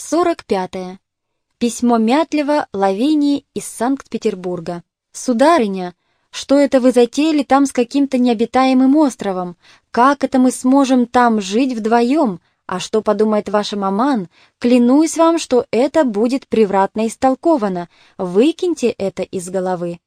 45. -е. Письмо Мятлева Лавинии из Санкт-Петербурга. «Сударыня, что это вы затеяли там с каким-то необитаемым островом? Как это мы сможем там жить вдвоем? А что подумает ваша маман? Клянусь вам, что это будет превратно истолковано. Выкиньте это из головы».